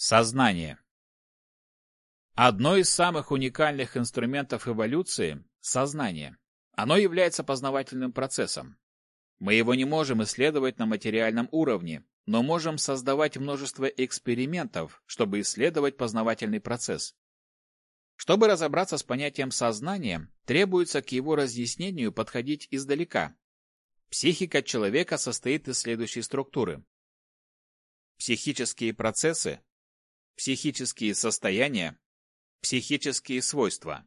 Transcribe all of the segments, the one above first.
Сознание. Одно из самых уникальных инструментов эволюции – сознание. Оно является познавательным процессом. Мы его не можем исследовать на материальном уровне, но можем создавать множество экспериментов, чтобы исследовать познавательный процесс. Чтобы разобраться с понятием сознания, требуется к его разъяснению подходить издалека. Психика человека состоит из следующей структуры. Психические процессы, психические состояния, психические свойства.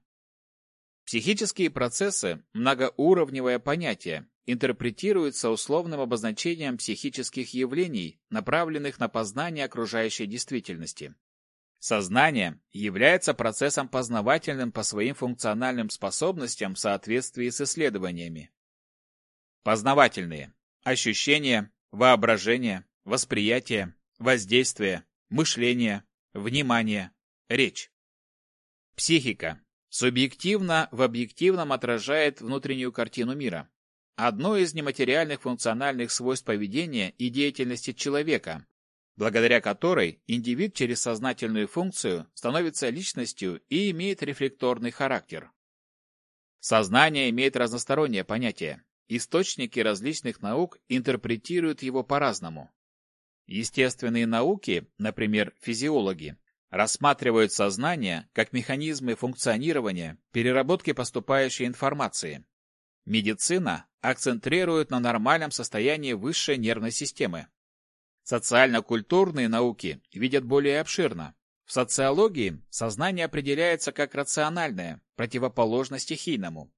Психические процессы – многоуровневое понятие, интерпретируется условным обозначением психических явлений, направленных на познание окружающей действительности. Сознание является процессом познавательным по своим функциональным способностям в соответствии с исследованиями. Познавательные – ощущения, воображение, восприятие, воздействие, мышление, внимание, речь. Психика субъективно в объективном отражает внутреннюю картину мира. Одно из нематериальных функциональных свойств поведения и деятельности человека, благодаря которой индивид через сознательную функцию становится личностью и имеет рефлекторный характер. Сознание имеет разностороннее понятие. Источники различных наук интерпретируют его по-разному. Естественные науки, например, физиологи, рассматривают сознание как механизмы функционирования, переработки поступающей информации. Медицина акцентрирует на нормальном состоянии высшей нервной системы. Социально-культурные науки видят более обширно. В социологии сознание определяется как рациональное, противоположно стихийному.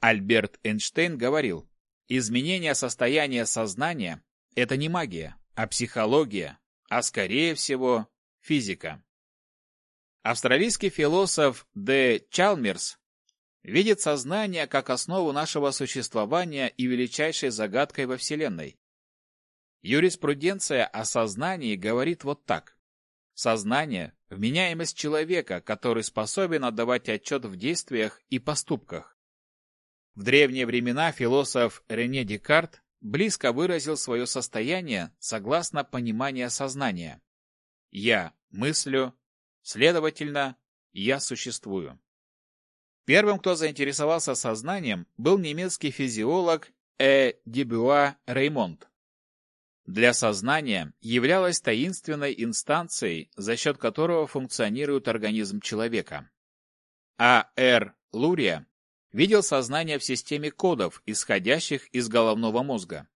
Альберт Эйнштейн говорил, изменение состояния сознания – это не магия, а психология, а скорее всего Физика. Австралийский философ Д. Чалмерс видит сознание как основу нашего существования и величайшей загадкой во Вселенной. Юриспруденция о сознании говорит вот так. Сознание – вменяемость человека, который способен отдавать отчет в действиях и поступках. В древние времена философ Рене Декарт близко выразил свое состояние согласно пониманию сознания. Я мыслю, следовательно, я существую. Первым, кто заинтересовался сознанием, был немецкий физиолог Э. Дебюа Реймонд. Для сознания являлась таинственной инстанцией, за счет которого функционирует организм человека. А. Р. Лурия видел сознание в системе кодов, исходящих из головного мозга.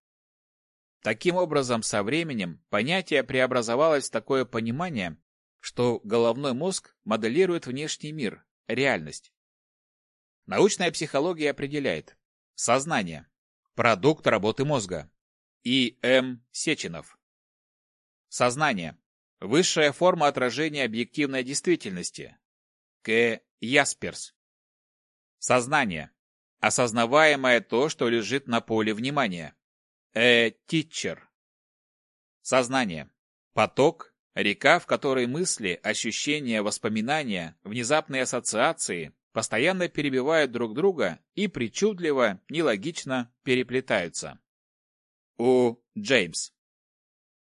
Таким образом, со временем понятие преобразовалось в такое понимание, что головной мозг моделирует внешний мир, реальность. Научная психология определяет сознание, продукт работы мозга. И. М. Сеченов. Сознание – высшая форма отражения объективной действительности. К. Ясперс. Сознание – осознаваемое то, что лежит на поле внимания. Э, титчер. Сознание. Поток, река, в которой мысли, ощущения, воспоминания, внезапные ассоциации постоянно перебивают друг друга и причудливо, нелогично переплетаются. У. Джеймс.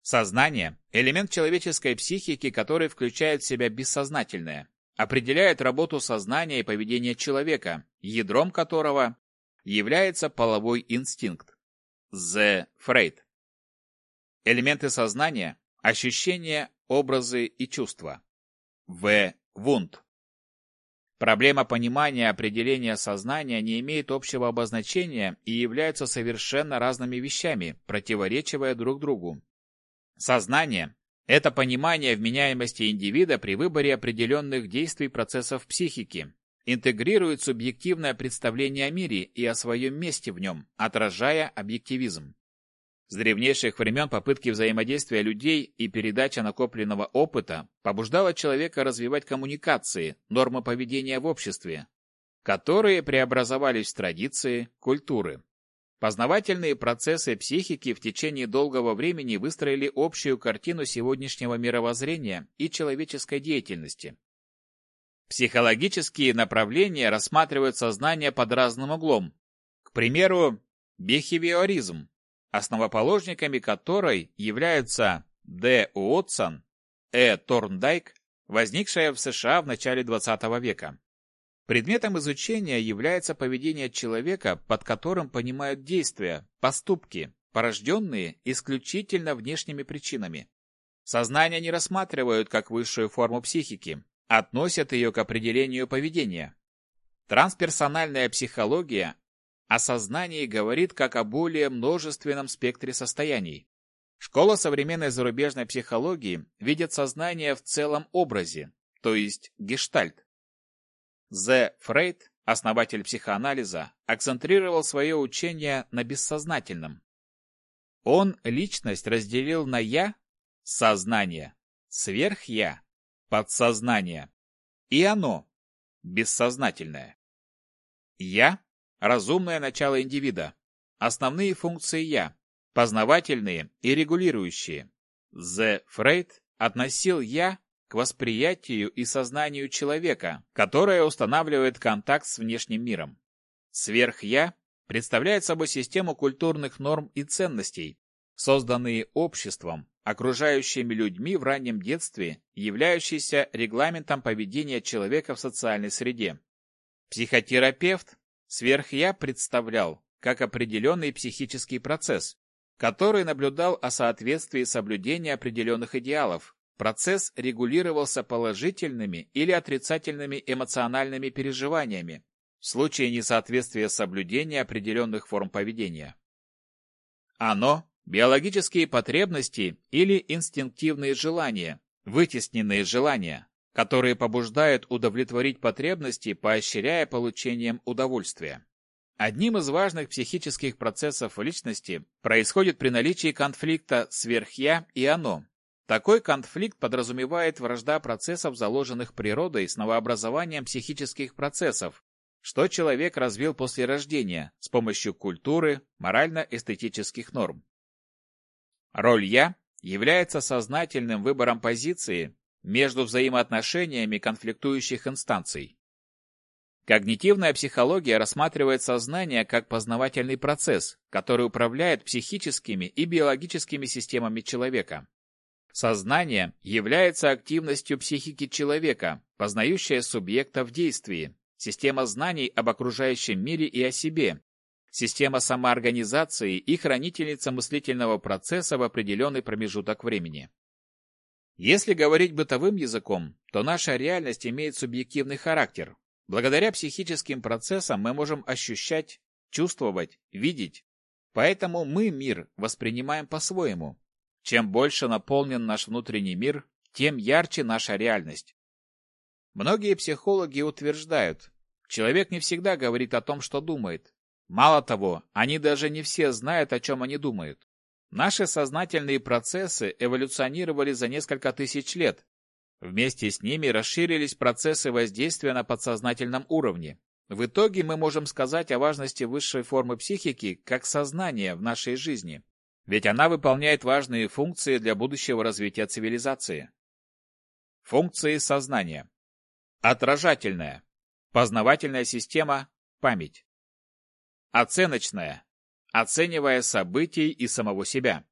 Сознание – элемент человеческой психики, который включает в себя бессознательное, определяет работу сознания и поведения человека, ядром которого является половой инстинкт. З. Фрейд. Элементы сознания, ощущения, образы и чувства. В. Вунд. Проблема понимания определения сознания не имеет общего обозначения и являются совершенно разными вещами, противоречивая друг другу. Сознание – это понимание вменяемости индивида при выборе определенных действий процессов психики, интегрирует субъективное представление о мире и о своем месте в нем, отражая объективизм. С древнейших времен попытки взаимодействия людей и передача накопленного опыта побуждала человека развивать коммуникации, нормы поведения в обществе, которые преобразовались в традиции, культуры. Познавательные процессы психики в течение долгого времени выстроили общую картину сегодняшнего мировоззрения и человеческой деятельности. Психологические направления рассматривают сознание под разным углом. К примеру, бихевиоризм, основоположниками которой являются Д. Уотсон, Э. Торндайк, возникшая в США в начале XX века. Предметом изучения является поведение человека, под которым понимают действия, поступки, порожденные исключительно внешними причинами. Сознание не рассматривают как высшую форму психики, относят ее к определению поведения. Трансперсональная психология о сознании говорит как о более множественном спектре состояний. Школа современной зарубежной психологии видит сознание в целом образе, то есть гештальт. З. Фрейд, основатель психоанализа, акцентрировал свое учение на бессознательном. Он личность разделил на «я» – сознание, сверх-я – подсознание, и оно – бессознательное. «Я» – разумное начало индивида, основные функции «я», познавательные и регулирующие. З. Фрейд относил «я» к восприятию и сознанию человека, которое устанавливает контакт с внешним миром. Сверх-я представляет собой систему культурных норм и ценностей, созданные обществом, окружающими людьми в раннем детстве, являющиеся регламентом поведения человека в социальной среде. Психотерапевт сверх-я представлял как определенный психический процесс, который наблюдал о соответствии соблюдения определенных идеалов, Процесс регулировался положительными или отрицательными эмоциональными переживаниями в случае несоответствия соблюдения определенных форм поведения. Оно – биологические потребности или инстинктивные желания, вытесненные желания, которые побуждают удовлетворить потребности, поощряя получением удовольствия. Одним из важных психических процессов личности происходит при наличии конфликта сверх-я и оно, такой конфликт подразумевает вражда процессов, заложенных природой с новообразованием психических процессов, что человек развил после рождения с помощью культуры, морально-эстетических норм. Роль «я» является сознательным выбором позиции между взаимоотношениями конфликтующих инстанций. Когнитивная психология рассматривает сознание как познавательный процесс, который управляет психическими и биологическими системами человека. Сознание является активностью психики человека, познающая субъекта в действии, система знаний об окружающем мире и о себе, система самоорганизации и хранительница мыслительного процесса в определенный промежуток времени. Если говорить бытовым языком, то наша реальность имеет субъективный характер. Благодаря психическим процессам мы можем ощущать, чувствовать, видеть. Поэтому мы мир воспринимаем по-своему, чем больше наполнен наш внутренний мир, тем ярче наша реальность. Многие психологи утверждают, человек не всегда говорит о том, что думает. Мало того, они даже не все знают, о чем они думают. Наши сознательные процессы эволюционировали за несколько тысяч лет. Вместе с ними расширились процессы воздействия на подсознательном уровне. В итоге мы можем сказать о важности высшей формы психики как сознания в нашей жизни ведь она выполняет важные функции для будущего развития цивилизации. Функции сознания. Отражательная. Познавательная система – память. Оценочная. Оценивая событий и самого себя.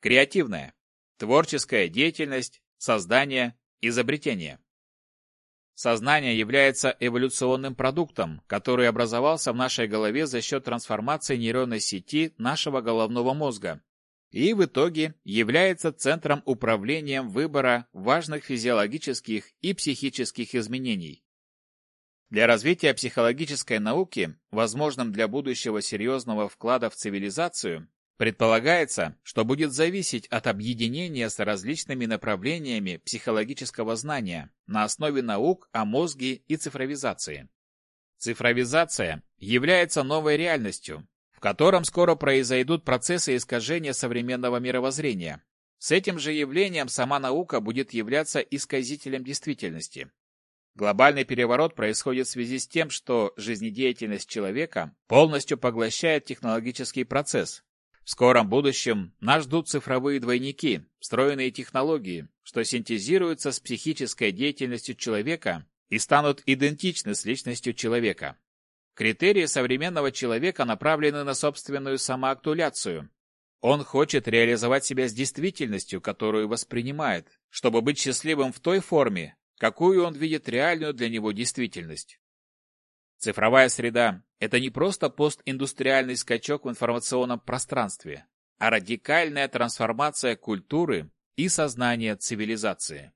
Креативная. Творческая деятельность, создание, изобретение. Сознание является эволюционным продуктом, который образовался в нашей голове за счет трансформации нейронной сети нашего головного мозга и в итоге является центром управления выбора важных физиологических и психических изменений. Для развития психологической науки, возможным для будущего серьезного вклада в цивилизацию, Предполагается, что будет зависеть от объединения с различными направлениями психологического знания на основе наук о мозге и цифровизации. Цифровизация является новой реальностью, в котором скоро произойдут процессы искажения современного мировоззрения. С этим же явлением сама наука будет являться исказителем действительности. Глобальный переворот происходит в связи с тем, что жизнедеятельность человека полностью поглощает технологический процесс, в скором будущем нас ждут цифровые двойники, встроенные технологии, что синтезируются с психической деятельностью человека и станут идентичны с личностью человека. Критерии современного человека направлены на собственную самоактуляцию. Он хочет реализовать себя с действительностью, которую воспринимает, чтобы быть счастливым в той форме, какую он видит реальную для него действительность. Цифровая среда – это не просто постиндустриальный скачок в информационном пространстве, а радикальная трансформация культуры и сознания цивилизации.